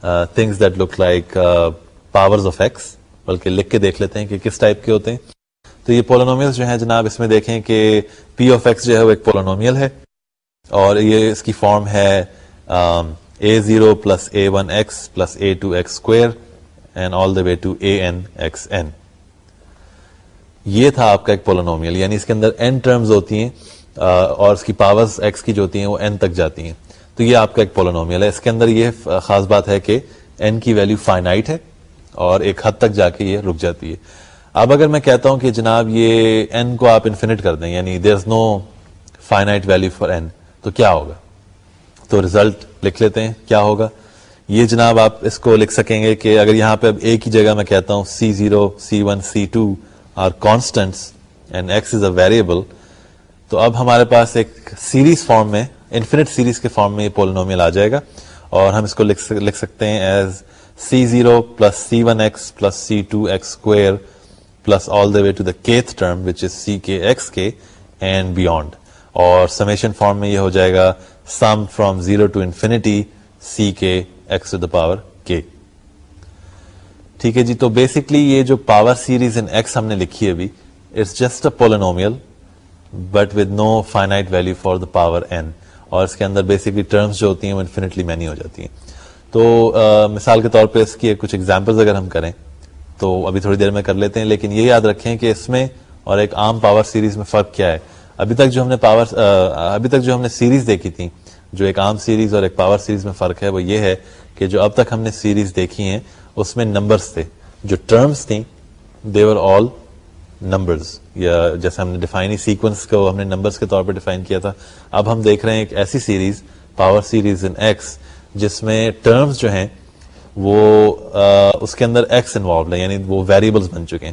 things that look like powers of x بلکہ لکھ کے دیکھ لیتے ہیں کہ کس ٹائپ کے ہوتے ہیں تو یہ پولونومیل جو ہیں جناب اس میں دیکھیں کہ پی آف ایکس جو ہے وہ ایک پولونومیل ہے اور یہ اس کی فارم ہے a zero plus a one x plus a two x square and all the way to a n n x یہ تھا آپ کا ایک پولونومیل یعنی اس کے اندر این ٹرمز ہوتی ہیں اور اس کی پاورز ایکس کی جو ہوتی ہیں وہ این تک جاتی ہیں تو یہ آپ کا ایک پولونومیل ہے اس کے اندر یہ خاص بات ہے کہ این کی ویلیو فائنائٹ ہے اور ایک حد تک جا کے یہ رک جاتی ہے اب اگر میں کہتا ہوں کہ جناب یہ این کو آپ انفینٹ کر دیں یعنی there is no finite value for n تو کیا ہوگا تو ریزلٹ لکھ لیتے ہیں کیا ہوگا یہ جناب آپ اس کو لکھ سکیں گے کہ اگر یہاں پہ اب ایک ہی جگہ میں کہتا ہوں c zero c one c two are constants and x is a variable تو اب ہمارے پاس ایک سیریز فارم میں انفینٹ سیریز کے فارم میں یہ پولینومیل آ جائے گا اور ہم اس کو لکھ سکتے ہیں as c zero plus c one x plus c two x square plus all the way to the kth term which is c k x k and beyond اور سمیشن فارم میں یہ ہو جائے گا sum from zero to infinity c k x the power کے ٹھیک ہے جی تو بیسکلی یہ جو پاور سیریز ان ایکس ہم نے لکھی ہے ابھی it's just a polynomial but with no finite value for the power and اور اس کے اندر بیسکلی ٹرمز جو ہوتی ہیں وہ انفینٹلی مینی ہو جاتی ہیں تو آ, مثال کے طور پہ اس کی کچھ ایگزامپلز اگر ہم کریں تو ابھی تھوڑی دیر میں کر لیتے ہیں لیکن یہ یاد رکھیں کہ اس میں اور ایک عام پاور سیریز میں فرق کیا ہے ابھی تک جو ہم نے پاور ابھی تک جو ہم نے سیریز دیکھی تھی جو ایک عام سیریز اور ایک پاور سیریز میں فرق ہے وہ یہ ہے کہ جو اب تک ہم نے سیریز دیکھی ہیں اس میں نمبرس تھے جو ٹرمز تھیں دیور آل نمبرز یا جیسے ہم نے ڈیفائن سیکوینس کو ہم نے نمبرس کے طور پہ ڈیفائن کیا تھا اب ہم دیکھ رہے ہیں ایک ایسی series power series in x جس میں ٹرمز جو ہیں وہ آ, اس کے اندر ایکس انوالوڈ ہے یعنی وہ ویریبلس بن چکے ہیں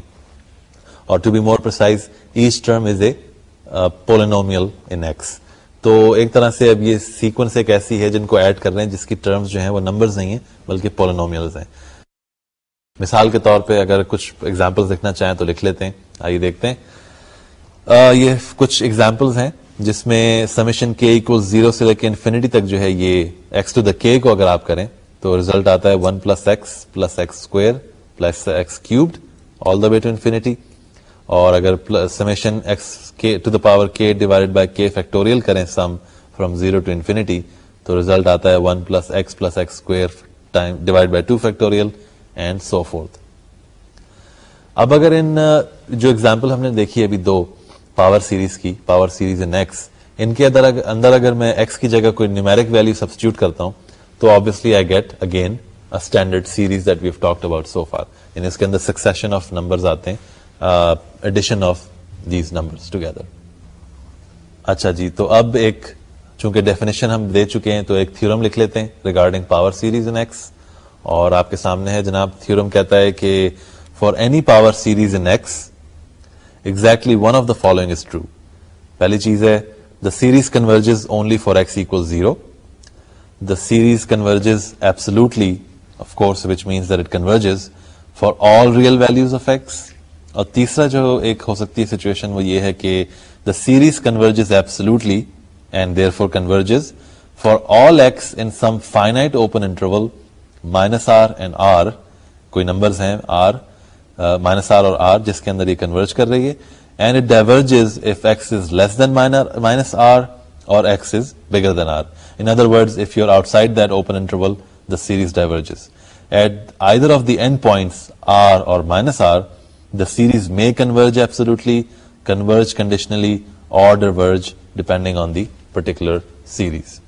اور to be more each term is a polynomial in x تو ایک طرح سے اب یہ سیکوینس ایک ایسی ہے جن کو ایڈ کر رہے ہیں جس کی ٹرمز جو ہیں وہ نمبرز نہیں ہیں بلکہ پولینومیلز ہیں مثال کے طور پہ اگر کچھ اگزامپل دیکھنا چاہیں تو لکھ لیتے ہیں آئیے دیکھتے ہیں یہ کچھ اگزامپل ہیں جس میں سمیشن کے کو زیرو سے لے کے انفینٹی تک جو ہے یہ ایکس ٹو دا کے کو اگر آپ کریں تو ریزلٹ آتا ہے one plus x plus x square plus x cubed all the way to infinity اور اگر سمیشن ایکس کے to the power k divided by k factorial کریں sum from zero to infinity تو ریزلٹ آتا ہے one plus x plus x square divided by two factorial and so forth اب اگر ان جو اگزامپل ہم نے دیکھی ابھی دو پاور سیریز کی پاور سیریز ان ایکس ان کے اندر اگر میں ایکس کی جگہ کوئی نیومیرک ویلو سبسٹیوٹ کرتا ہوں تو obviously I get again standard series that we've talked about so far اس کے اندر سکسیشن آف نمبرز آتے ہیں addition of these numbers together اچھا جی تو اب ایک چونکہ ڈیفینیشن ہم دے چکے ہیں تو ایک تھیورم لکھ لیتے ہیں regarding power series in x اور آپ کے سامنے ہے جناب تھیورم کہتا ہے کہ any power series x exactly one of the following چیز ہے the series real values of x اور تیسرا جو ایک ہو سکتی ہے سچویشن وہ یہ ہے کہ the series converges absolutely and therefore converges for all x in some open interval minus r and r کوئی ہیں آر مائنس آر اور آر جس کے اندر یہ کنورج کر رہی ہے and it diverges if x is less than minus r or x is bigger than r in other word if you are outside that open interval the series diverges at either of the end points R or minus R the series may converge absolutely converge conditionally or diverge depending on the particular series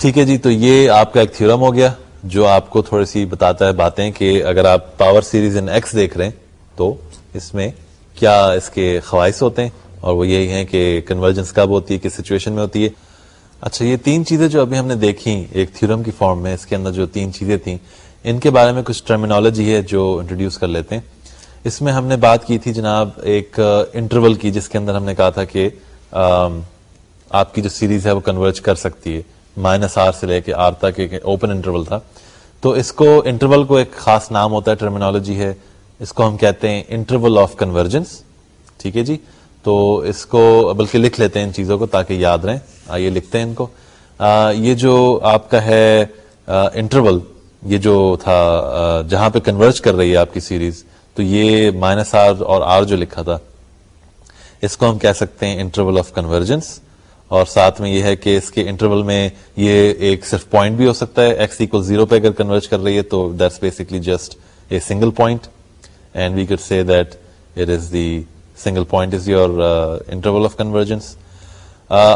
ٹھیک ہے جی تو یہ آپ کا ایک theorem ہو گیا جو آپ کو تھوڑی سی بتاتا ہے باتیں کہ اگر آپ پاور سیریز ان ایکس دیکھ رہے ہیں تو اس میں کیا اس کے خواہش ہوتے ہیں اور وہ یہی ہیں کہ کنورجنس کب ہوتی ہے کس سچویشن میں ہوتی ہے اچھا یہ تین چیزیں جو ابھی ہم نے دیکھی ایک تھیورم کی فارم میں اس کے اندر جو تین چیزیں تھیں ان کے بارے میں کچھ ٹرمینالوجی ہے جو انٹروڈیوس کر لیتے ہیں اس میں ہم نے بات کی تھی جناب ایک انٹرول کی جس کے اندر ہم نے کہا تھا کہ آپ کی جو سیریز ہے وہ کنورج کر سکتی ہے مائنس آر سے لے کے آر تک ایک اوپن انٹرول تھا تو اس کو انٹرول کو ایک خاص نام ہوتا ہے ٹرمینالوجی ہے اس کو ہم کہتے ہیں انٹرول آف کنورجنس ٹھیک ہے جی تو اس کو بلکہ لکھ لیتے ہیں ان چیزوں کو تاکہ یاد رہیں آئیے لکھتے ہیں ان کو آ, یہ جو آپ کا ہے انٹرول یہ جو تھا آ, جہاں پہ کنورج کر رہی ہے آپ کی سیریز تو یہ مائنس آر اور آر جو لکھا تھا اس کو ہم کہہ سکتے ہیں انٹرول آف کنورجنس اور ساتھ میں یہ ہے کہ اس کے انٹرول میں یہ ایک صرف پوائنٹ بھی ہو سکتا ہے ایکس ایک زیرو پہ اگر کنورج کر رہی ہے تو that's basically just a single point and we could see that it is the single point is your interval of convergence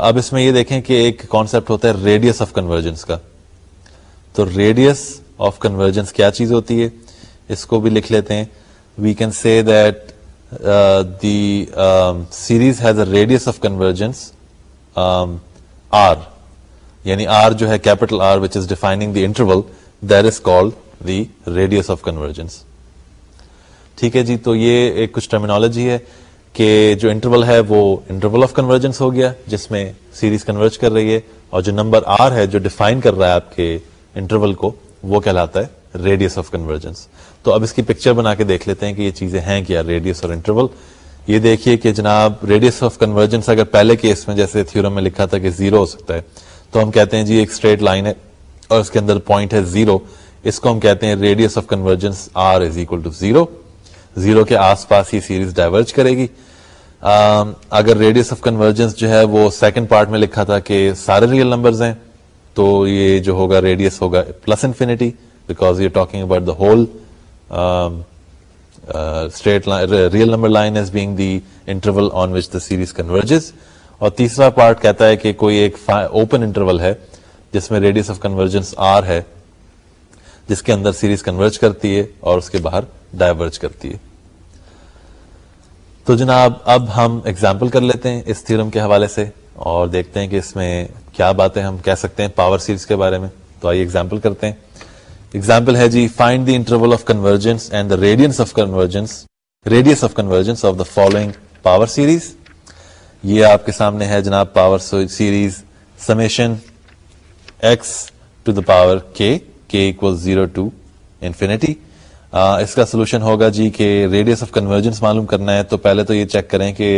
اب اس میں یہ دیکھیں کہ ایک کانسیپٹ ہوتا ہے ریڈیس آف کنورجنس کا تو ریڈیس آف کنورجنس کیا چیز ہوتی ہے اس کو بھی لکھ لیتے ہیں we can see that the series has a radius of convergence Um, یعنی جو جی، انٹرول ہے وہ انٹرول آف کنورجنس ہو گیا جس میں سیریز کنورج کر رہی ہے اور جو نمبر آر ہے جو ڈیفائن کر رہا ہے آپ کے انٹرول کو وہ کہلاتا ہے ریڈیس آف کنورجنس تو اب اس کی پکچر بنا کے دیکھ لیتے ہیں کہ یہ چیزیں ہیں کیا ریڈیس اور انٹرول یہ دیکھیے کہ جناب ریڈیس آف کنورجنس اگر پہلے کیس میں جیسے تھیورم میں لکھا تھا کہ زیرو ہو سکتا ہے تو ہم کہتے ہیں جی ایک اسٹریٹ لائن ہے اور اس کے اندر پوائنٹ ہے زیرو اس کو ہم کہتے ہیں radius of convergence r is equal to zero zero کے آس پاس ہی سیریز ڈائیورج کرے گی آ, اگر ریڈیس آف کنورجنس جو ہے وہ سیکنڈ پارٹ میں لکھا تھا کہ سارے ریئل نمبرز ہیں تو یہ جو ہوگا ریڈیس ہوگا plus infinity because you talking about the whole real number line اور تیسرا پارٹ کہتا ہے کہ کوئی ایک جس میں جس کے اس کے باہر ہے تو جناب اب ہم ایگزامپل کر لیتے ہیں اس تھیورم کے حوالے سے اور دیکھتے ہیں کہ اس میں کیا باتیں ہم کہہ سکتے ہیں پاور سیریز کے بارے میں تو آئیے ایگزامپل کرتے ہیں ایگزامپل ہے جی find the interval of convergence and the radiance of convergence radius of convergence of the following power series یہ آپ کے سامنے ہے جناب power series summation x to the power k k equal zero to infinity اس کا solution ہوگا جی کہ radius of convergence معلوم کرنا ہے تو پہلے تو یہ چیک کریں کہ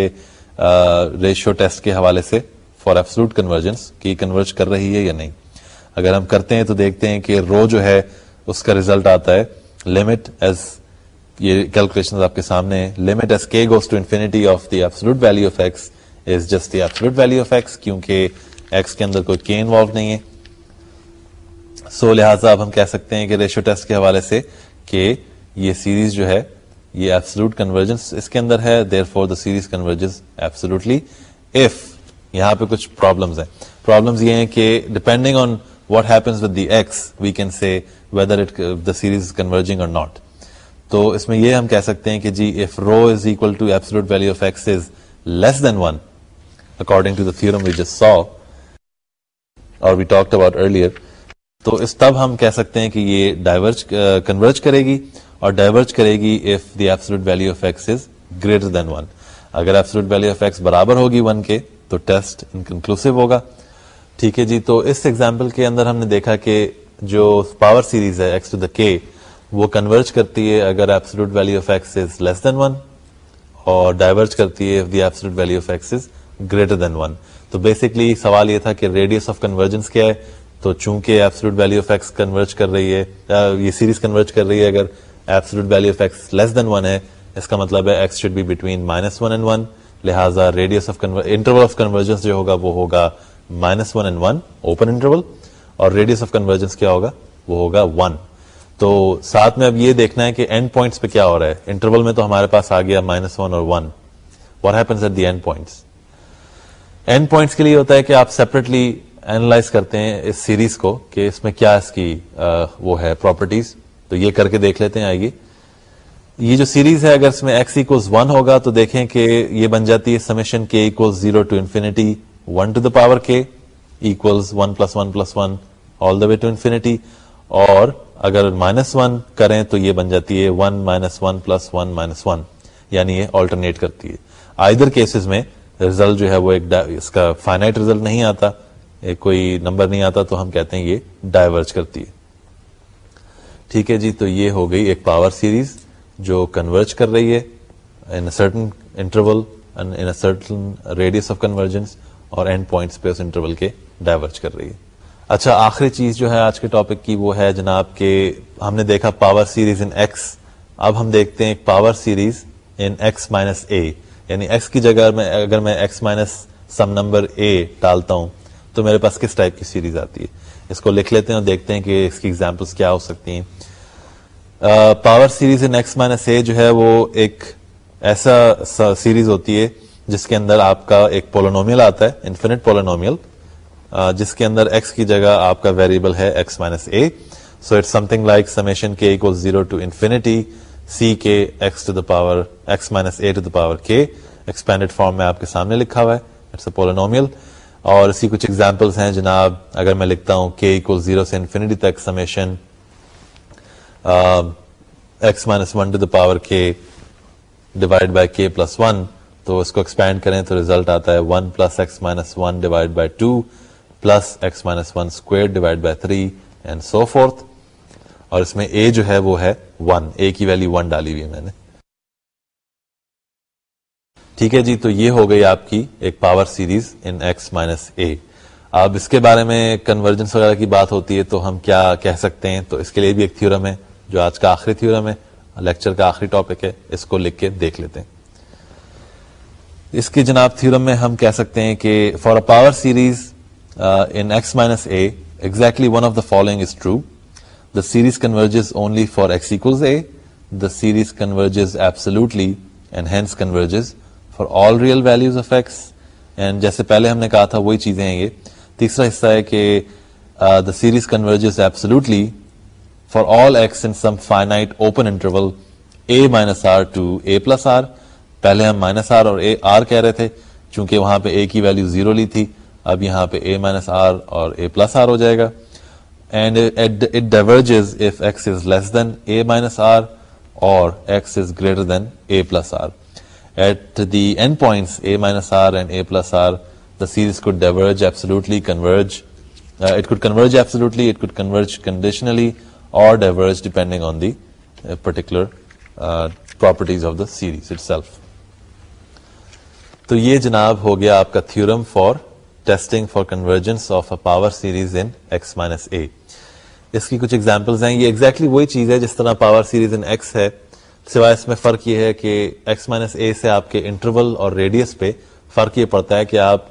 ریشو ٹیسٹ کے حوالے سے فار ایپسلوٹ کنورجنس کی کنورج کر رہی ہے یا نہیں اگر ہم کرتے ہیں تو دیکھتے ہیں کہ رو جو ہے اس کا ریزلٹ آتا ہے لمٹ ایز یہ کیلکولیشن آپ کے سامنے limit as k goes to infinity of the absolute value of x is just the absolute value of x کیونکہ ایکس کے اندر کوئی کے انوالو نہیں ہے سو so, لہٰذا اب ہم کہہ سکتے ہیں کہ ریشو ٹیسٹ کے حوالے سے کہ یہ سیریز جو ہے یہ ایپسلوٹ کنورجنس اس کے اندر ہے therefore the series convergence absolutely if یہاں پہ کچھ پرابلمس ہیں پرابلمس یہ ہیں کہ depending on what we can see whether it سیریزنگ not تو اس میں یہ ہم کہہ سکتے ہیں کہ جی, یہ برابر ہوگی ون کے تو ٹیسٹ انکنکلوسو ہوگا ٹھیک ہے جی تو اس ایگزامپل کے اندر ہم نے دیکھا کہ جو پاور سیریز ہے ایکس ٹو دا کے وہ کنورج کرتی ہے اگر absolute value of x is less than one اور ڈائیورج کرتی ہے the absolute value of x is greater than one تو بیسکلی سوال یہ تھا کہ ریڈیس آف کنورجنس کیا ہے تو چونکہ absolute value of x converge کر رہی ہے یہ سیریز کنورج کر رہی ہے اگر absolute value of x less than one ہے اس کا مطلب ہے x should be between minus one and one لہٰذا radius of conver interval of convergence جو ہوگا وہ ہوگا minus one and one open interval اور ریڈیس آف کنورجنس کیا ہوگا وہ ہوگا ون تو ساتھ میں اب یہ دیکھنا ہے کہ اینڈ پوائنٹس پہ کیا ہو رہا ہے انٹرول میں تو ہمارے پاس آ گیا مائنس ون اور one what happens at the end points end points کے لیے ہوتا ہے کہ آپ سیپریٹلی اینالائز کرتے ہیں اس سیریز کو کہ اس میں کیا اس کی وہ ہے پراپرٹیز تو یہ کر کے دیکھ لیتے ہیں آئیے یہ جو سیریز ہے اگر اس میں ایکس ایکوز ون ہوگا تو دیکھیں کہ یہ بن جاتی ہے summation k equals zero to infinity 1 to the power k equals 1 plus 1 plus 1 all the way to infinity اور اگر مائنس ون کریں تو یہ بن جاتی ہے one minus one plus one minus one یعنی یہ آلٹرنیٹ کرتی ہے آئدر کیسز میں ریزلٹ جو ہے وہ ایک اس کا فائنائٹ ریزلٹ نہیں آتا کوئی نمبر نہیں آتا تو ہم کہتے ہیں یہ ڈائیورج کرتی ہے ٹھیک ہے جی تو یہ ہو گئی ایک پاور سیریز جو کنورج کر رہی ہے in certain interval in certain radius of convergence اور اینڈ پوائنٹس پہ اس انٹرول کے ڈائیورج کر رہی ہے اچھا آخری چیز جو ہے آج کے ٹاپک کی وہ ہے جناب کہ ہم نے دیکھا پاور سیریز ان ایکس اب ہم دیکھتے ہیں power series in x minus a یعنی ایکس کی جگہ میں اگر میں x minus some number a ڈالتا ہوں تو میرے پاس کس ٹائپ کی سیریز آتی ہے اس کو لکھ لیتے ہیں اور دیکھتے ہیں کہ اس کی ایگزامپلس کیا ہو سکتی ہیں power series in x minus a جو ہے وہ ایک ایسا سیریز ہوتی ہے جس کے اندر آپ کا ایک پولونومیل آتا ہے انفینٹ پولونومیل جس کے اندر ایکس کی جگہ آپ کا ویریبل ہے x minus a so it something like summation k equal zero to infinity c k x to the power x minus a to the power k expanded form میں آپ کے سامنے لکھا ہوا ہے اٹس اے پولونومیل اور اسی کچھ ایگزامپلس ہیں جناب اگر میں لکھتا ہوں کے اکول زیرو سے انفینٹی تک summation x minus one to the power k divided by k plus one تو اس کو ایکسپینڈ کریں تو ریزلٹ آتا ہے 1 plus x minus one divided by two plus x minus one square divided by three and so forth اور اس میں اے جو ہے وہ ہے 1 اے کی ویلیو 1 ڈالی ہوئی میں نے ٹھیک ہے جی تو یہ ہو گئی آپ کی ایک power series in x minus a اب اس کے بارے میں کنورجنس وغیرہ کی بات ہوتی ہے تو ہم کیا کہہ سکتے ہیں تو اس کے لیے بھی ایک تھیورم ہے جو آج کا آخری تھیورم ہے لیکچر کا آخری ٹاپک ہے اس کو لکھ کے دیکھ لیتے ہیں اس کے جناب تھیورم میں ہم کہہ سکتے ہیں کہ for a power series in x minus a exactly one of the following is true the series converges converges only for x a the series absolutely and hence converges for all real values of x and جیسے پہلے ہم نے کہا تھا وہی چیزیں ہیں یہ تیسرا حصہ ہے کہ the series converges absolutely for all x in some finite open interval a minus r to a plus r پہلے ہم مائنس آر اور اے آر کہہ رہے تھے چونکہ وہاں پہ اے کی ویلو زیرو لی تھی اب یہاں پہ اے مائنس آر اور اے پلس آر ہو جائے گا دا سیریز اٹ تو یہ جناب ہو گیا آپ کا theorem for testing for convergence of a power series in x minus a اس کی کچھ ایگزامپل ہیں یہ ایگزیکٹلی exactly وہی چیز ہے جس طرح پاور سیریز ان ایکس ہے سوائے اس میں فرق یہ ہے کہ ایکس مائنس اے سے آپ کے انٹرول اور ریڈیس پہ فرق یہ پڑتا ہے کہ آپ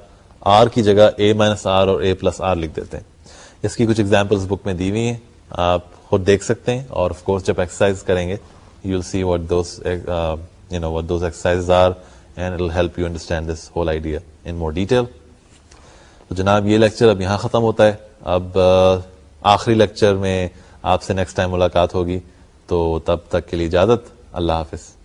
آر کی جگہ اے مائنس آر اور اے پلس آر لکھ دیتے ہیں اس کی کچھ ایگزامپل بک میں دی ہوئی ہیں آپ خود دیکھ سکتے ہیں اور آف کورس جب ایکسرسائز کریں گے you see what those you know what those exercise are and it help you understand this whole idea in more detail تو جناب یہ لیکچر اب یہاں ختم ہوتا ہے اب آخری لیکچر میں آپ سے نیکسٹ ٹائم ملاقات ہوگی تو تب تک کے لیے اجازت اللہ حافظ